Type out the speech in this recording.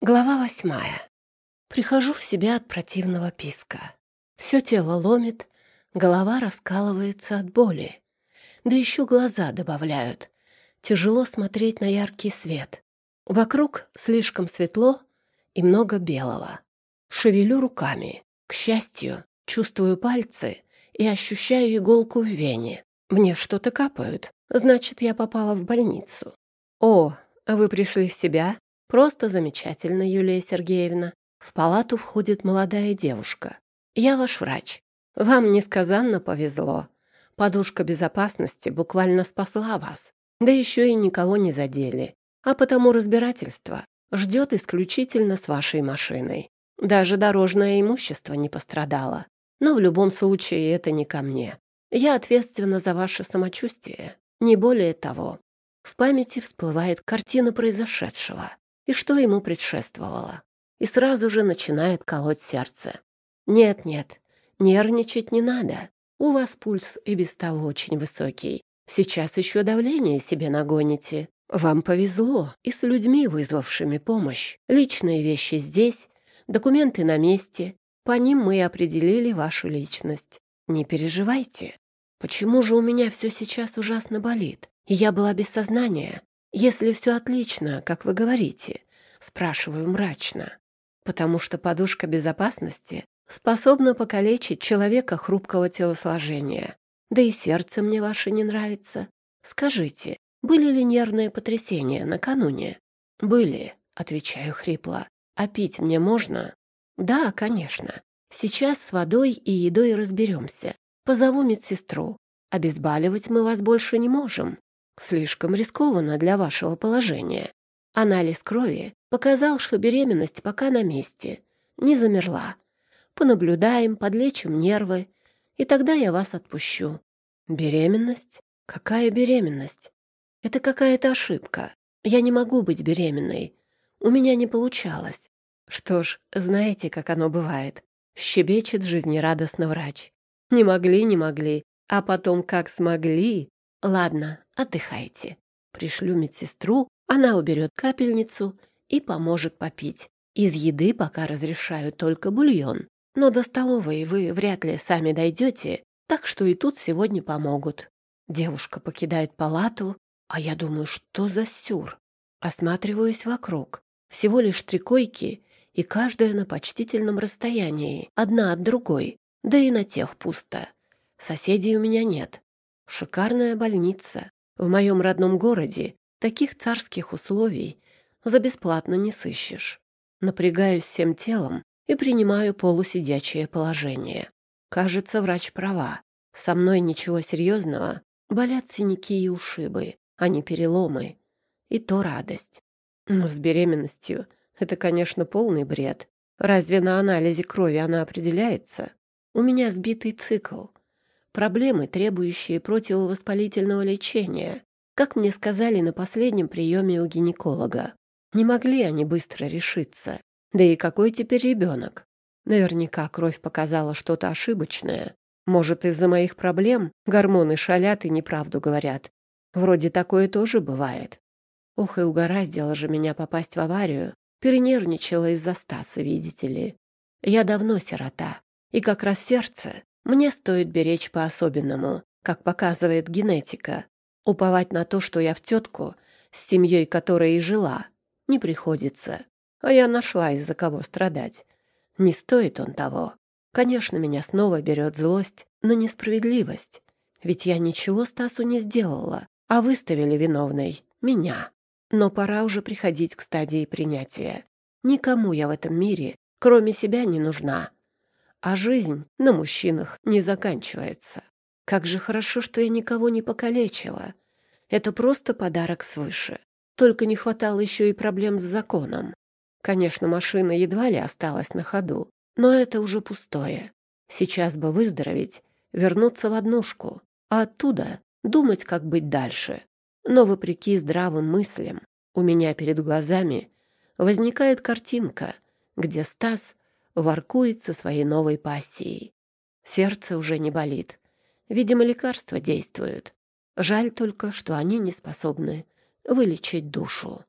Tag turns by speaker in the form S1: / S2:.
S1: Глава восьмая. Прихожу в себя от противного писка. Все тело ломит, голова раскалывается от боли. Да еще глаза добавляют. Тяжело смотреть на яркий свет. Вокруг слишком светло и много белого. Шевелю руками. К счастью, чувствую пальцы и ощущаю иголку в вене. Мне что-то капают. Значит, я попала в больницу. О, вы пришли в себя? Просто замечательно, Юлия Сергеевна. В палату входит молодая девушка. Я ваш врач. Вам несказанно повезло. Подушка безопасности буквально спасла вас. Да еще и никого не задели. А потому разбирательство ждет исключительно с вашей машиной. Даже дорожное имущество не пострадало. Но в любом случае это не ко мне. Я ответственна за ваше самочувствие. Не более того. В памяти всплывает картина произошедшего и что ему предшествовало. И сразу же начинает колоть сердце. Нет-нет, нервничать не надо. У вас пульс и без того очень высокий. Сейчас еще давление себе нагоните. Вам повезло и с людьми, вызвавшими помощь. Личные вещи здесь, документы на месте. По ним мы определили вашу личность. Не переживайте. Почему же у меня все сейчас ужасно болит? И я была без сознания. «Если все отлично, как вы говорите?» — спрашиваю мрачно. «Потому что подушка безопасности способна покалечить человека хрупкого телосложения. Да и сердце мне ваше не нравится. Скажите, были ли нервные потрясения накануне?» «Были», — отвечаю хрипло. «А пить мне можно?» «Да, конечно. Сейчас с водой и едой разберемся. Позову медсестру. Обезболивать мы вас больше не можем. Слишком рискованно для вашего положения. Анализ крови показал, что беременность пока на месте, не замерла. Понаблюдаем, подлечим нервы, и тогда я вас отпущу. Беременность? Какая беременность? Это какая-то ошибка. Я не могу быть беременной. У меня не получалось. Что ж, знаете, как оно бывает. Щебечет жизнерадостно врач. Не могли, не могли. А потом как смогли, Ладно, отдыхайте. Пришлю медсестру, она уберет капельницу и поможет попить. Из еды пока разрешаю только бульон, но до столовой вы вряд ли сами дойдете, так что и тут сегодня помогут. Девушка покидает палату, а я думаю, что за сюр. Осматриваюсь вокруг. Всего лишь три койки, и каждая на почтительном расстоянии, одна от другой, да и на тех пусто. Соседей у меня нет. Шикарная больница. В моем родном городе таких царских условий за бесплатно не сыщешь. Напрягаюсь всем телом и принимаю полусидячее положение. Кажется, врач права. Со мной ничего серьезного. Болят синяки и ушибы, а не переломы. И то радость. Но с беременностью это, конечно, полный бред. Разве на анализе крови она определяется? У меня сбитый цикл проблемы, требующие противовоспалительного лечения, как мне сказали на последнем приеме у гинеколога. Не могли они быстро решиться. Да и какой теперь ребенок? Наверняка кровь показала что-то ошибочное. Может, из-за моих проблем гормоны шалят и неправду говорят. Вроде такое тоже бывает. Ох, и угораздило же меня попасть в аварию. Перенервничала из-за Стаса, видите ли. Я давно сирота, и как раз сердце мне стоит беречь по-особенному, как показывает генетика. Уповать на то, что я в тетку, с семьей которой и жила, не приходится. А я нашла из-за кого страдать. Не стоит он того. Конечно, меня снова берет злость на несправедливость. Ведь я ничего Стасу не сделала, а выставили виновной меня. Но пора уже приходить к стадии принятия. Никому я в этом мире, кроме себя, не нужна а жизнь на мужчинах не заканчивается. Как же хорошо, что я никого не покалечила. Это просто подарок свыше. Только не хватало еще и проблем с законом. Конечно, машина едва ли осталась на ходу, но это уже пустое. Сейчас бы выздороветь, вернуться в однушку, а оттуда думать, как быть дальше. Но, вопреки здравым мыслям, у меня перед глазами возникает картинка, где Стас воркует со своей новой пассией. Сердце уже не болит. Видимо, лекарства действуют. Жаль только, что они не способны вылечить душу.